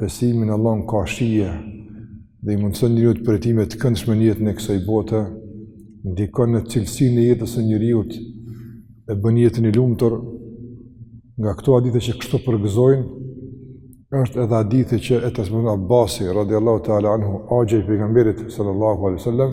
Besimi në Allahun ka shije dhe i mundëson njeriut përjetime të këndshme në jetën e kësaj bote, ndikon në cilësinë e jetës së njeriut e bën jetën e lumtur, nga këto hadithe që kështu përgëzojnë, është edhe hadithi që e transmeton Abbasi, radiallahu ta'ala anhu, axha i pejgamberit, sallallahu alai sallam,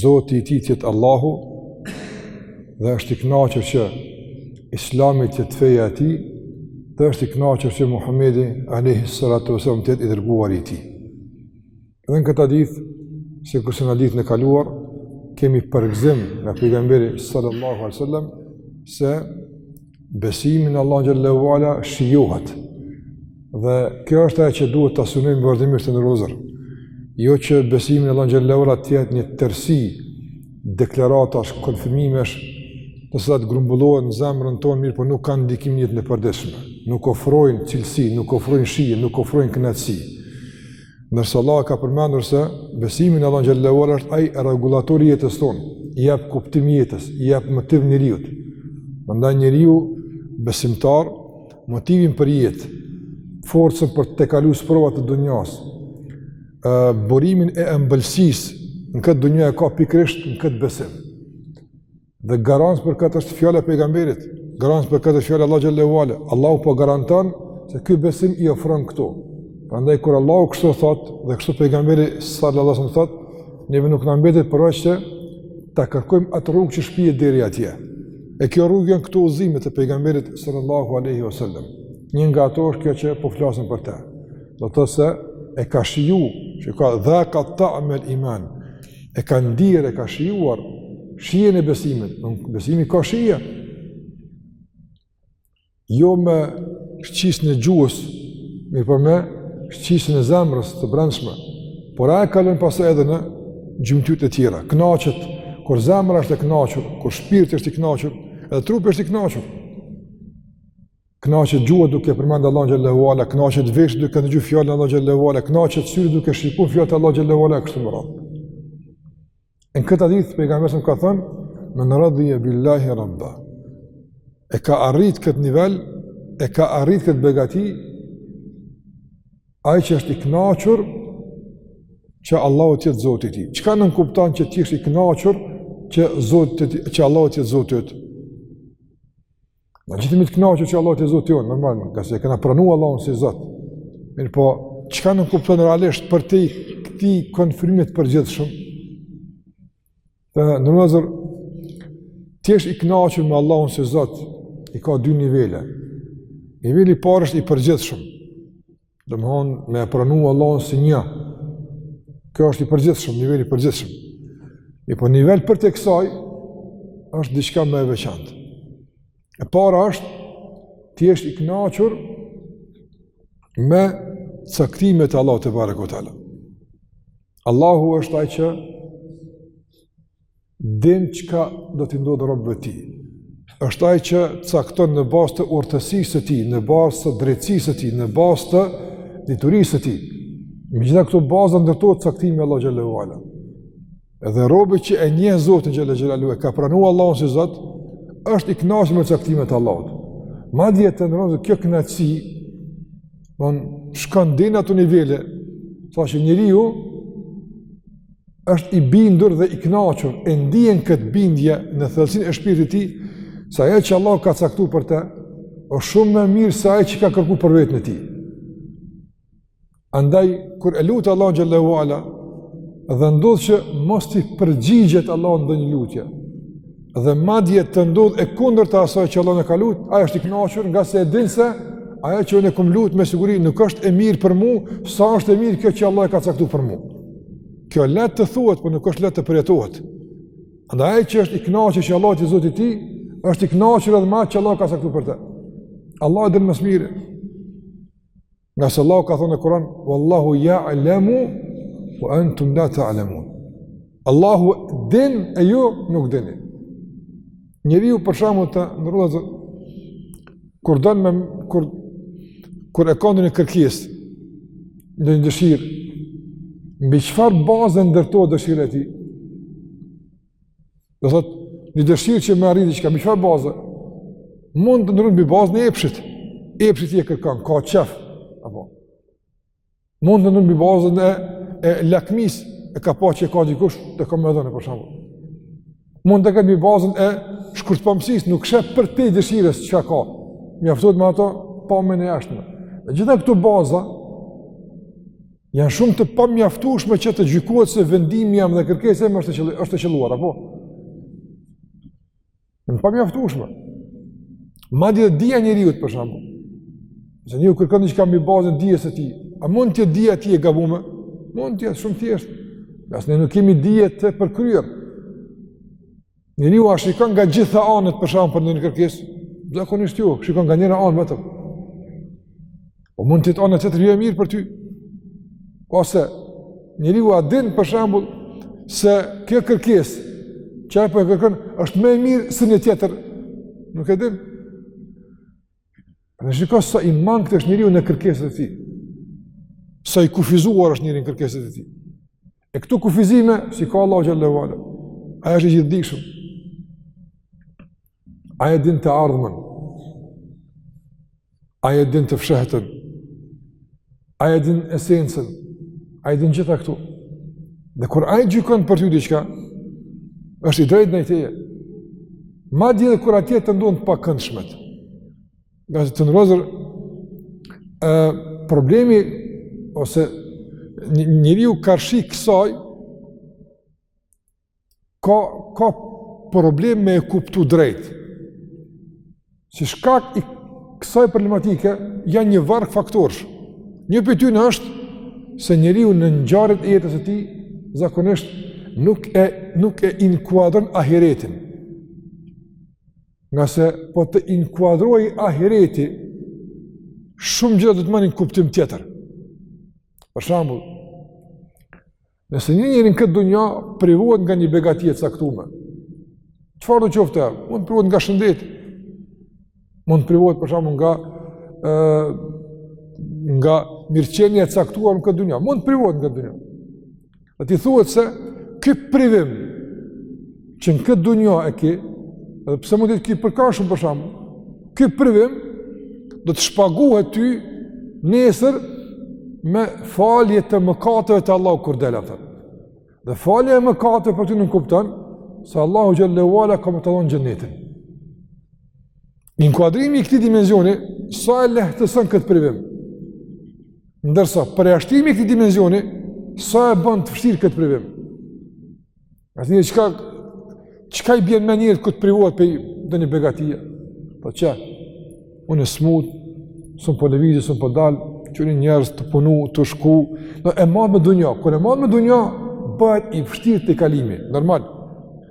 Zoti i tij të jetë Allahu dhe është i kënaqur që Islami të jetë feja e tij dhe është i kënaqur që Muhamedi alayhi salatu wasallam të jetë i dërguari i tij. Edhe në këtë hadith, sikurse në hadithin e kaluar, kemi përgëzim nga pejgamberi sallallahu alaihi wasallam se Besimi në Allahun xhallahu ala shijohet. Dhe kjo është ajo që duhet ta synojmë vazhdimisht të nderuar. Jo që besimi në Allahun xhallahu ala të jetë një tërësi deklaratash, konfirmimesh, të cilat grumbullohen në zemrën tonë, mirëpo nuk kanë ndikim në jetën e përditshme, nuk ofrojnë cilësi, nuk ofrojnë shije, nuk ofrojnë kënaqësi. Ndërsa Allahu e ka përmendur se besimi në Allahun xhallahu ala është ai rregullatori i jetës tonë, i jep kuptim jetës, i jep motiv njeriut. Prandaj njeriu besimtar, motivin për jetë, forcën për t'i kalu sprovat e dunjas, burimin e ëmbëlsisë në këtë dunja e ka pikërisht në këtë besim. Dhe garancë për këtë është fjala e pejgamberit. Garancë për këtë është fjala e Allahut xhallahu ala. Allahu po garanton se ky besim i ofron këto. Prandaj kur Allahu kështu thotë dhe kështu pejgamberi sallallahu alaihi wasallam thotë, neve nuk na mbetet përveç që ta kërkojmë atë rrugë që shpie deri atje. E kjo rrugë janë këto udhëzime të pejgamberit sallallahu alaihi wasallam. Një nga ato është kjo që po flasim për të. Do të thotë se e ka shiju dhaka dhaka ta'mel iman. e ka ndier, e ka shijuar shijen e besimit, besimi ka shije. Jo me shqisën e gjuhës, mirëpo me shqisën e zemrës të brendshme, por ajo kalon pastaj edhe në gjymtyrët e tjera, knaqët, kur zemra është e knaqur, kur shpirti është i knaqur, edhe trupi është i kënaqur. Kënaqet gjuha duke përmend Allahun xhallahu ala, kënaqet veshi duke ndëgju fjalën e Allahut xhallahu ala, kënaqet syri duke shikuar fjalën e Allahut xhallahu ala kështu me radhë. Në këtë hadith pejgamberi ka thënë, "Men radiya billahi rabba." E ka arrit këtë nivel, e ka arrit këtë begati, ai që është i kënaqur që Allahu të jetë Zoti i tij. Çka nënkupton që ti je i kënaqur që Zoti që Allahu të jetë Zoti i tij? Na të gjithë jemi të knaqë që Allahu âsht Zoti jonë, normal, ngase e kena pranu Allahun si Zot. Mirëpo, çka nënkupton realisht përtej këtij konfirmimi të përgjithshëm? Dhe, nërmazër, të jesh i knaqur me Allahun si Zot, i ka dy nivele. Niveli i parë është i përgjithshëm. Domethënë, me e pranu Allahun si një. Kjo është i përgjithshëm, nivel i përgjithshëm. Mirëpo nivel përtej kësaj, është diçka më e veçantë. E para është, të jesh i knaqur me caktimet e Allahut tebareke ue teala. Allahu është ai që din çka do t'i ndodhë robëve të tij. Është ai që cakton në bazë të urtësisë së tij, në bazë të drejtësisë së tij, në bazë të diturisë së tij. Mbi gjitha këto baza ndërtohet caktimi i Allahut xhel-le ue ala. Edhe robi që e njeh Zotin xhel-le xhelaluhu e ka pranu Allahun si Zot, është i knaqë me caktimet e Allahut. Madje ndonjëherë kjo knaqësi shkon deri n'ato nivele, saqë njeriu, është i bindur dhe i kënaqur e ndjen këtë bindje në thellësinë e shpirtit të tij se ajo që Allahu ka caktu për të është shumë më mirë se ajo që ka kërku për vetën e tij. Andaj kur e lut Allahun xhel-le ue ala dhe ndodh që mos t'i përgjigjet Allahu ndonjë lutje dhe madje të ndodh e kundërta e asaj që Allahun e ka lut, ai është i kënaqur ngase e din se ajo që unë kam lut me siguri nuk është e mirë për mua, sa është e mirë kjo që Allahu e ka caktu për mua. Kjo lehtë të thuhet, por nuk është lehtë të përjetohet. Andaj ai që është i kënaqur që Allahu âsht Zoti i tij, është i kënaqur edhe me atë që Allahu ka caktu për të. Allahu din më së miri. Ngase Allahu ka thonë në Kur'an, "Wallahu ya'lamu wa antum la ta'lamun." Allahu din e ju nuk dini. Njeriu për shembull të nderuar, kur don me kur kur e ka ndonjë kërkesë, ndonjë dëshirë, mbi çfarë baze ndërtohet dëshira e tij? Do të thotë, një dëshirë që me arrit diçka, mbi çfarë baze? Mund të ndërtohet mbi bazën e epshit. Epshi ia kërkon, ka qejf. Apo. Mund të ndërtohet mbi bazën e, e lakmisë, e ka pa që e ka dikush të ka me dhënë, për shumë. Mund të këtë nëmbi bazën e shkurtëpamësis, nuk shë për te dëshires që ka ka. Mi aftot me ato, pa me në jashtë me. Dhe gjitha këto baza, janë shumë të pamjaftueshme që të gjykohet se vendimi jem dhe kërkesa jeme është e qëlluar, apo? Në të pamjaftushme. Madje dhe dija njeriut për shembull. Nëse njeriu kërkon një që ka mbi bazën e dijes së tij, a mund t'jetë dija e tij e gabume? Mund të jetë shumë thjeshtë. Ngase ne nuk kemi dije të përkryer. Njeriu a shikon nga gjitha anët për shembull për ndonjë kërkesë, zakonisht jo, shikon nga njëra anë vetëm. Po mund të jetë ana tjetër jo e mirë për ty. Ose njeriu a din për shembull se kjo kërkesë që ai po e kërkon është më e mirë se një tjetër. Nuk e din. Pra shiko sa i mangët është njeriu në kërkesat e tij. Sa i kufizuar është njeriu në kërkesat e tij. E këto kufizime, s'i ka Allahu xhel-le ue ala, ai është i gjithëdijshëm, ai e din të ardhmen, ai e din të fshehtën, ai e din esencën, ai din gjitha këto. Dhe kur ai gjykon për ty diçka, është i drejtë ndaj teje. Madje edhe kur atje të ndodhin të pakëndshmet. Ngase të nderuar, problemi, ose njeriu karshi kësaj, ka, ka problem me e kuptu drejt. Si shkak i kësaj problematike, janë një varg faktorësh. Një prej tyne është, se njeriu në ngjarjet e jetës së tij, zakonisht nuk e, nuk e inkuadron ahiretin. Ngase po të inkuadrohej ahireti, shumë gjëra do të marrin kuptim tjetër. Për shembull, nëse një njeri n'këtë dunja privohet nga një begati e caktume, çfarëdo qoftë, e, mund të privohet nga shëndeti, mund të privohet për shembull nga, e, nga mirëqenia e caktuar në këtë dunja, mund të privohet nga dunja. Dhe t'i thuhet se ky privim që në këtë dunja e ki, edhe pse mund t'jetë i përkohshëm për shembull, ky privim do të shpaguhet ty nesër me falje të mëkateve te Allahu kur del atje. Dhe falja e mëkateve për ty nënkupton, se Allahu xhel-le ue ala ka me ta dhanë xhenetin. Inkuadrimi i këtij dimensioni, sa e lehtëson këtë privim? Ndërsa, përjashtimi i këtij dimensioni, sa e bën të vështirë këtë privim? A të një, çka, çka i bjen n'men kur të privohet prej ndonjë begatie? Po që, unë i smutë, s'mun po lëvizi, s'mun po dal, qe njerëz tu punu, tu shku, no, e mat me dunja, kur e mat me dunja, bëhet i vështirë tejkalimi, normal,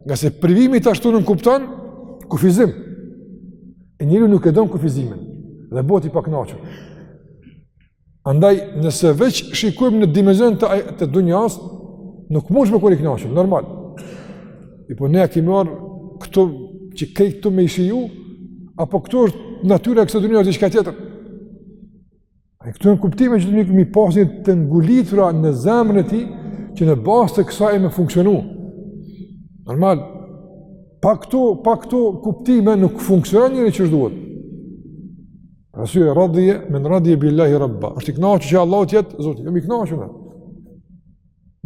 ngase privimi po ashtu nënkupton, kufizim, e njeriu nuk e don kufizimin, dhe bëhet i paknaqur. Andaj, nëse veç shikojmë në dimenzion të, të dunjasë, nuk mundsh me kon i knaqun, normal. E po ne e kemi marrë këtu, që krejt këtu me ishi ju, apo këtu është natyra e kësaj dunjaje është diçka tjetër. E këto kuptime që me i pas njeri të ngulitura në zemrën e tij, që në bazë të kësaj me funksionu. Normal, pa këto, pa këto kuptime nuk funksionon njeri qysh duhet. Arsye radije men radije billahi rabba. Është i kënaqur që Allahu të jetë Zoti. Jam i kënaqur.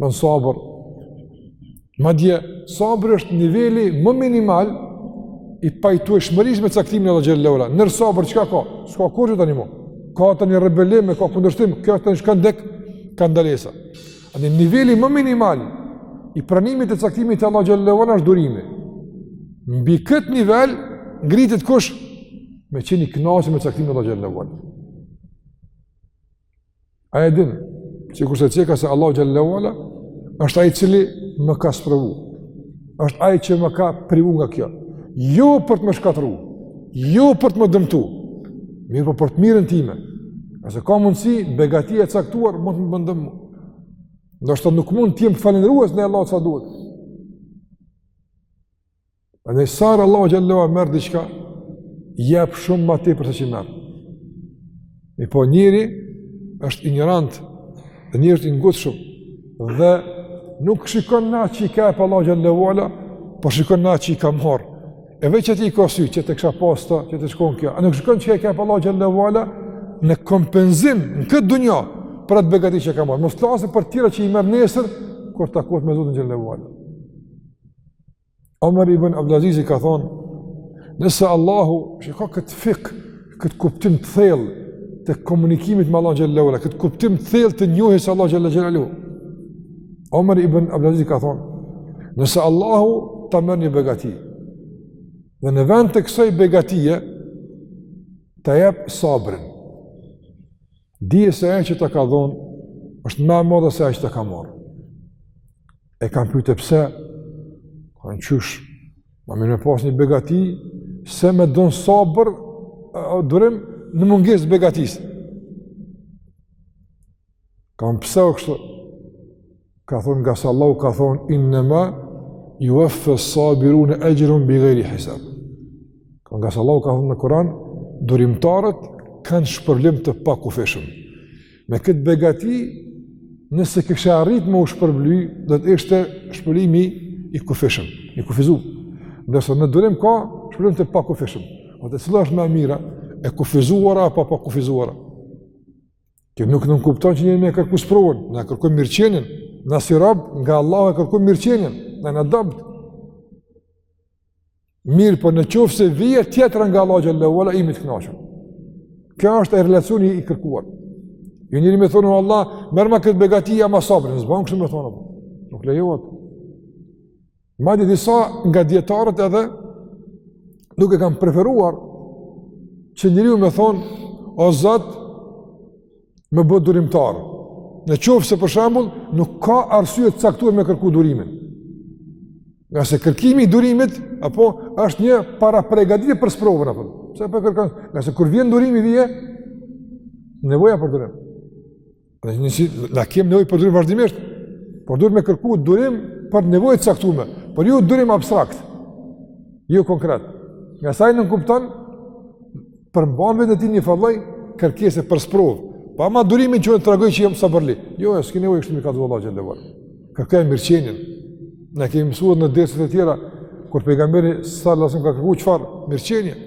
Bën sabër. Madje sabri është niveli më minimal i pajtueshmërisë me caktimin e Allahut xhelle ue ala. Nën sabër çka ka? S'ka kurrgja tani më. Ka tani rebelim, ka kundërshtim, kjo është një, ç'ka ndëgj, ka ndalesa. Ani niveli më minimal i pranimit të caktimit të Allahut xhelle ue ala është durimi. Mbi këtë nivel ngritet kush? me qenë i kënaqur me caktimin e Allahut xhelle ue ala. A e din, sikur se çka se Allahu xhelle ue ala është ai i cili më ka sprovu. Është ai që më ka privu nga kjo. Jo për të më shkatërruar, jo për të më dëmtuar, mirëpo për të mirën time. Nëse ka mundësi, begatia e caktuar mund të më bën dëm. Ndoshta nuk mund të jem falënderues ndaj Allahut sa duhet. Andaj sa herë Allahu xhelle ue ala merr diçka, jep shumë më tepër se ç'i merr. Mirëpo njeri është ignorant, dhe njeri është i ngutshëm dhe nuk shikon ata çi ka jap Allahu xhelle ue ala, po shikon ata çi ka marr. E veç aty i ka sytë qysh ta kisha pas ta, qysh të shkon kjo. A nuk shikon ç'i ka jap Allahu xhelle ue ala në kompensim në këtë dunja për atë begati që ka marr. Mos flasim për të mira që i merr nesër kur takohet me Zotin xhelle ue ala. Omer ibn Abdelazizi ka thonë, nëse Allahu, që ka këtë fikh, këtë kuptim të thellë të komunikimit me Allahun xhelle ue ala, këtë kuptim të thellë të njohjes së Allahut xhelle ue ala, Omer ibn Abdelazizi ka thonë, nëse Allahu ta merr një begati, dhe në vend të kësoj begatije, ta jep sabrin, Dije se ajo që ta ka dhonë, është ma e madhe se ajo që ta ka marrë. E kam pyte pse, kanë qysh, ma mirë me pas një begati, se me dhonë sabër, durim, në mungesë begatisë. Kam pse osht kështë, Ka thonë ngase Allahu ka thonë innama yuwaffa as-sabirun ajrahum bighayri hisab. Ka ngase Allahu ka thonë në Kur'an, durimtarët kanë shpërblim të pakufishëm. Me këtë begati, nëse kishte arrit me u shpërbly, do të ishte shpërblimi i kufishëm, i kufizu. Ndërsa në durim ka shpërblim të pakufishëm. E cila është ma e mira, e kufizuara apo e pakufizuara? Kjo nuk nënkupton që njeri me kërku sprovën, na kërkojmë mirëqenien, na si rab, nga Allahu e kërkojmë mirëqenien, na jena të dobët. Mirëpo në qoftë se vjen tjetra nga Allahu xhelle ue ala jemi të knaqshëm. Kjo është relacioni i kërkuar. Jo njeri me thonë, Allah, merrma këtë begati, ama sabrin, s'ban kështu me thonë, nuk lejohet. Madje disa nga dijetarët edhe nuk e kanë preferuar që njeriu me thonë, o Zot, më bo durimtar. Në qoftë se për shembull, nuk ka arsye t'caktuar me kërku durimin. Ngase kërkimi i durimit, apo, është një parapregatitje për sprovën, apo. Se për kërkan, ngase kur vjen durimi vjen, nevoja për durim. Në një si, në kemë nevoj për durim vazhdimisht, por duhet me kërku durim për nevojë të caktume, por jo durim abstrakt, jo konkret. Ngase ajo nënkupton, përmban në vete një farë lloj, kërkese për sprovë, po ama durimin që unë të tregoj që jam sabërli. Jo, e s'ki nevojë kështu mi ka dhvalla që ndëvar. Kërkoj mirqenien, ne kemi mësuar në derset e tjera, kur pejgamberi salallahu alejhi ve selem ka kërku çfarë, mirqenien.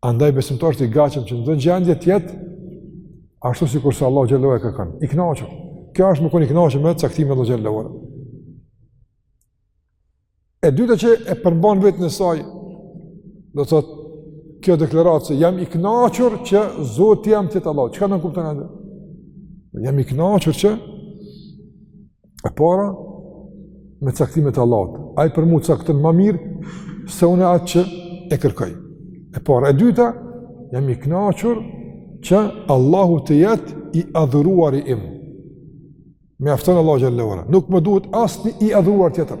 Andaj besimtari i gatshëm që në çdo gjendje të jetë ashtu sikurse Allahu xhallahu e kërkon. I kënaqur. Kjo është me kon i kënaqur me caktimin e Allahut xhallahu. E dyta që e përmban vetë në saj, do të thotë kjo deklaratë se jam i kënaqur që Zoti jem t'jetë Allahu. Çka nënkupton ajo? Jam i kënaqur që E para, me caktimet e Allahut. Ai për mua cakton më mirë se unë atë që e kërkoj. E para, e dyta, jam i kënaqur që Allahu të jetë i adhuruari im. Më mjafton Allahu xhelle ue ala. Nuk më duhet asnjë i adhuruar tjetër.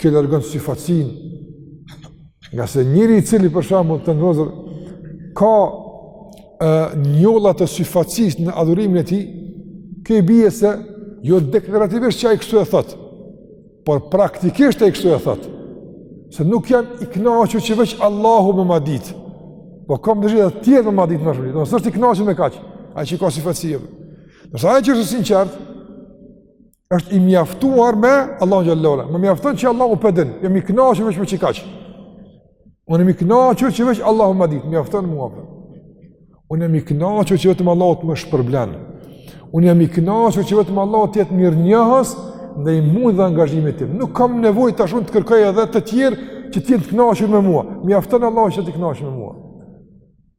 Kjo largon syfaqësinë, ngase njeri i cili për shembull, neuzubil-lah, ka e, njolla të syfaqësisë në adhurimin e tij, kjo i bije se jo deklarativisht që ai kështu e thotë, por praktikisht ai kështu e thotë, se nuk jam i knaqun që veç Allahu me ma ditë, Po kam dëshirë të tjerët me ma ditë më shumë. Do të thotë s'është i kënaqur me kaq. Ai që ka syfaqësi. Ndërsa ai që është sinqert. është i mjaftuar me Allahu xhallahu ala. Më mjafton që Allahu po din. Jam i kënaqur vetëm që kaq. Unë jam i kënaqur që vetëm Allahu më di, mjafton mua. Për. Unë jam i kënaqur që vetëm Allahu të më shpërblen. Unë jam i kënaqur që vetëm Allahu të jetë mirënjohës ndaj mundit dhe angazhimit tim. Nuk kam nevojë tash unë të kërkoj edhe të tjerë që të jenë të kënaqur me mua. Mjafton Allahu që të kënaqet me mua.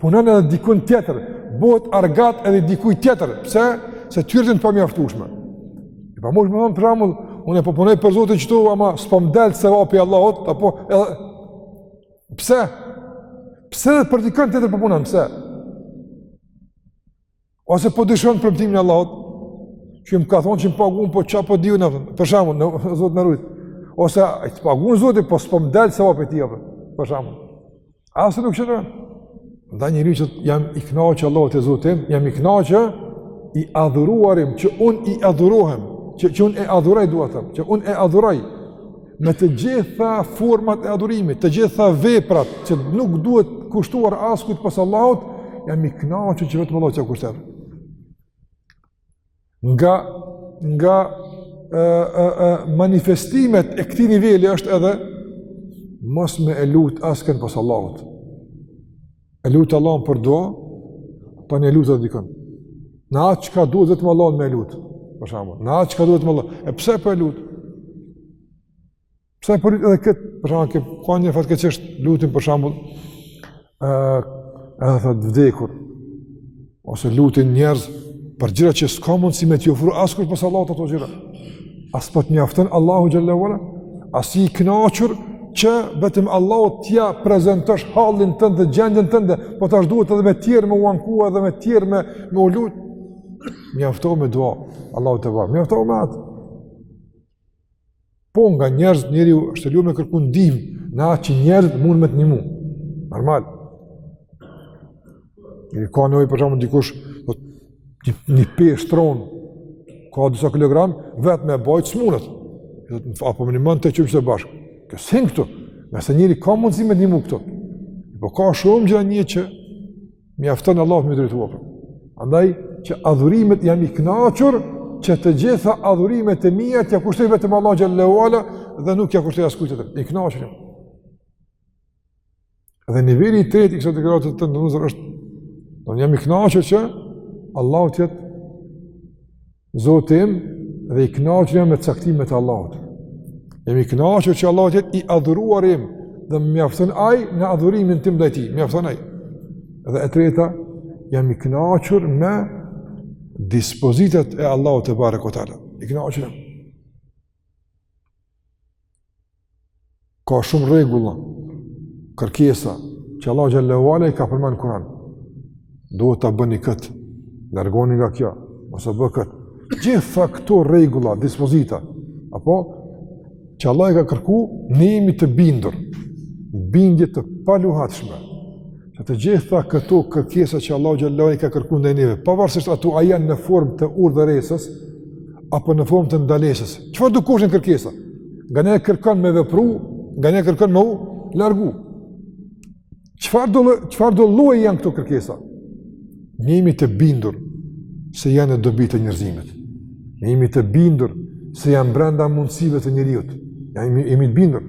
Punon edhe dikujt tjetër, bëhet argat edhe dikujt tjetër. Pse? Se tyre janë të pamjaftueshme. E pa mujsh me thonë për shembull, unë po punoj për Zotin këtu, ama s'po më del sevapi i Allahut, apo edhe Pse? Pse për dikën tjetër po punon? Pse? Ose po dëshon premtimin e Allahut, që më ka thonë që më pagun po ça po di unë atë. Për shembull, Zot na rujt. Ose ai të pagun Zoti, po s'po më del sevapi i tij apo. Për shembull. A s'duhet me thënë njeri që jam i knaqë Allahu të jetë Zoti im, jam i knaqë i adhuruari im, që unë i adhuruhem, që, që unë e adhuroj duatem, që unë e adhuroj, me të gjitha format e adhurimit, të gjitha veprat që nuk duhet kushtuar askujt pos Allahut, jam i kënaqur që vetëm Allahut ia kushtoj. Nga nga ë ë ë manifestimet e këtij niveli është edhe mos me e lut askën pos Allahut. E lut Allahun për do, tani e lut dhe dikën. Në atë çka duhet vetëm Allahun me lutë, për shembull. Në atë çka duhet vetëm Allahun. E pse po e lutë? Pse po lutë edhe këtë, për shembull, ke, ka një fatë këtë qështë lutin, për shembull, e, edhe të vdekur. ose lutin njerëz për gjëra që s'ka mundësi me t'i ofru askush pos Allahut ato gjëra. A s'po të mjafton Allahu xhallahu ala, a s'je i kënaqur që vetëm Allahut t'ia prezantosh hallin tënd dhe gjendjen tënde, po tash duhet edhe me të tjerë me u anku edhe me të tjerë me me u lut. Mjafto me dua, Allahu te vao. Mjafto me atë. Po nga njerëzit njeriu është lirë me kërku ndihmë, në atë që njerëzit mund me të ndihmu. Normal. Një ka nevojë për shembull dikush po një, një peshë t'ron ka disa kilogram vetëm me e bajt s'munet. Do të thotë apo më ndihmon të çojmë së bashku. Kjo s'hin këtu. Nëse njeri ka mundësi me ndihmu këtu. Po ka shumë gjëra një që Mjafton Allahut me iu drejtuar. Andaj që adhurimet jam i kënaqur që të gjitha adhurimet e mia t'ia kushtoj vetëm Allahut xhallahu ala dhe nuk ia kushtoj askujt tjetër. I kënaqur. Dhe niveli i tretë i kësaj deklarate të ndonëzor është do jam i kënaqur që Allahu të jetë Zoti im dhe i kënaqur jam me caktimet e Allahut. Jam i kënaqur që Allahu të jetë i adhuruari im dhe mjafton ai në adhurimin tim ndaj tij, mjafton ai. Dhe e treta, jam i kënaqur me dispozitat e Allahut te barekutaala. I kënaqur jam. Ka shumë rregulla, kërkesa që Allahu xhallahu ala i ka përmend në Kur'an. Duhet ta bëni kët. Largoni nga kjo, mos e bë kët. Gjithë këto rregulla, dispozita, apo që Allah i ka kërku, ne jemi të bindur, bindje të paluhatshme, Që të gjitha këto kërkesa që Allahu xhallahu i ka kërkuar ndaj neve, pavarësisht ato a janë në formë të urdhëresës apo në formë të ndalesës. Çfarëdo qoftë kërkesa? Nga ne kërkon me vepru, nga ne kërkon me u largu. Çfarëdo çfarëdo lloj janë këto kërkesa? Ne jemi të bindur se janë në dobi të njerëzimit. Ne jemi të bindur se janë brenda mundësive të njeriut. Ne jemi, jemi të bindur.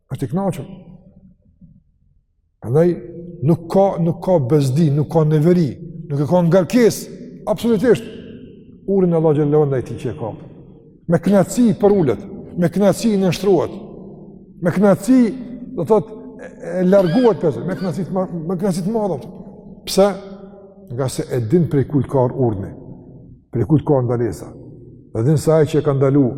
është i kënaqur. Andaj nuk ka nuk ka bezdi, nuk ka neveri, nuk e ka ngarkesë absolutisht urdhnin e Allahut xhallahu ndaj tij që ka. Me kënaqësi i përulet, me kënaqësi i nënshtrohet. Me kënaqësi, do thotë, largohet prej, me kënaqësi të madh, me kënaqësi të madhe. Pse? Ngase e din prej kujt ka ardh urdhni, prej kujt ka ardh ndalesa. Dhe e din se ai që e ka ndaluar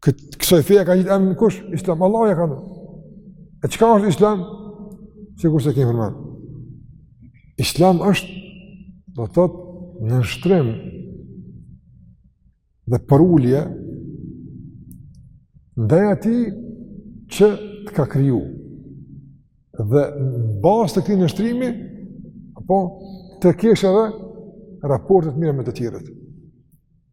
Këtë kësaj feja ka ngjit emrin kush? Islam, Allah ia ka lën. E çka është Islam? Sikurse kemë përmend. Islam është, do të thotë, nënshtrim dhe përulje ndaj atij që të ka kriju. Dhe në bazë të këtij nënshtrimi, apo, të kesh edhe raporte të mira me të tjerët.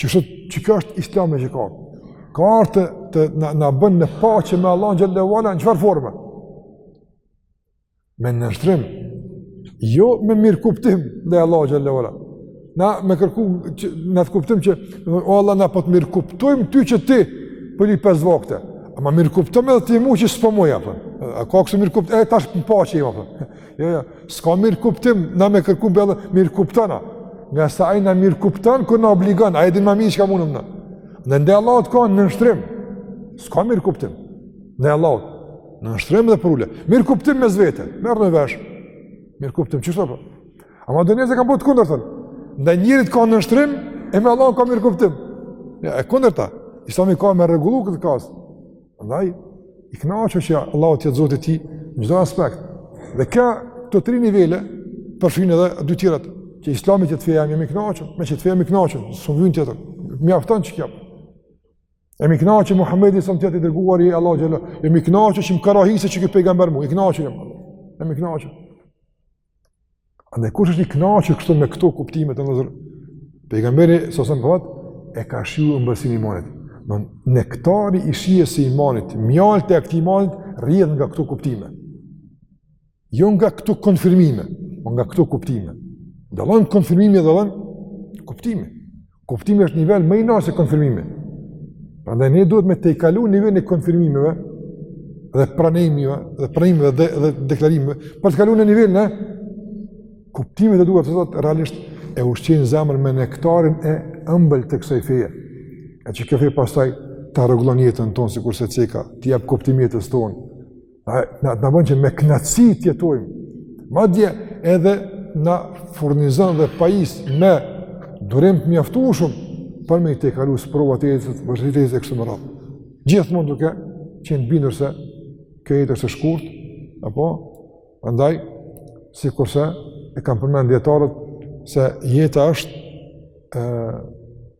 Që shë që kjo është islami që ka. Ka ardh të na, na bën në paqe me Allahun xhelle ue ala në çfarë forme? Me nënshtrim. Jo me mirëkuptim ndaj Allahut xhelle ue ala. Na me kërku, që, na të kuptim që o Allah na po të mirëkuptojmë ty që ti po lyp pesë vakte. Ama mirëkuptom edhe ti mu që s'po muj, a. A ka kësi mirëkuptimi, e tash në paqe jemi. Jo, jo, s'ka mirëkuptim, na me kërku be Allah, mirëkuptona. Ngase ai na mirëkupton kur na obligon, ai din më mirë çka mundum na. Ndaj Allahut ka nënshtrim. S'ka mirëkuptim. Ndaj Allahut. Nënshtrim dhe përulje. Mirëkuptim mes vete. Merr vesh. Mirëkuptim çfarë po. Ama do njerëz e kanë bo të kundërtën. Ndaj njerit ka nënshtrim e me Allahun ka mirëkuptim. Ja, e kundërta. Islami ka me rregullu këtë kas. Andaj, i knaqë që Allahu të jetë zoti në gjithë aspekt. Dhe ka të tri nivele, përshin edhe dy tjerat, që islami t'jetë feja jem, i knaqë, me qenë feja jem, i knaqë, s'më vyn tjetër, mjafton që kjo fe. E mi knaqë, Muhammedi së më tjetë i dërguar i Allahut xhele, e mi knaqë që më karahise që këtë pejgamber mu, i knaqë jam, e mi knaqë. Andaj kush është i kënaqur kështu me këto kuptime të ndozur? Pejgamberi s.a.s. tha e ka shiju ëmbëlsinë e imanit. Dmth nektari i shijes së imanit, mjalti i këtij imanit rrjedh nga këto kuptime. Jo nga këto konfirmime, por nga këto kuptime. Dallon konfirmimi dhe dallon kuptimi. Kuptimi është nivel më i lartë se konfirmimi. Prandaj ne duhet me tejkalu nivelin e konfirmimeve dhe pranimeve dhe pranimeve dhe, dhe deklarimeve për të kaluar në nivelin e kuptimit të duhur, ato realisht e ushqejnë zemrën me nektarin e ëmbël të kësaj feje. E që kjo fe pastaj t'a rregullon jetën tonë sikurse ceka, t'i jap kuptimin e jetës tonë, Na na na bën që me kënaqësi të jetojmë. Madje edhe na furnizon dhe pajis me durim të mjaftueshëm për me i tejkalu sprovat e jetës, e kështu me radhë. Gjithmonë duke qenë bindur se kjo jetë është e shkurt, apo prandaj sikurse e kanë përmendur dietarët se jeta është ë